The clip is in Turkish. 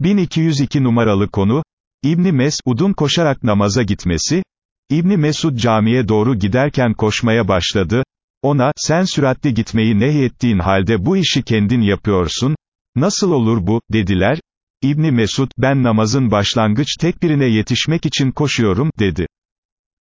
1202 numaralı konu, İbni Mesud'un koşarak namaza gitmesi, İbni Mesud camiye doğru giderken koşmaya başladı, ona, sen süratli gitmeyi nehyettiğin halde bu işi kendin yapıyorsun, nasıl olur bu, dediler, İbni Mesud, ben namazın başlangıç tekbirine yetişmek için koşuyorum, dedi.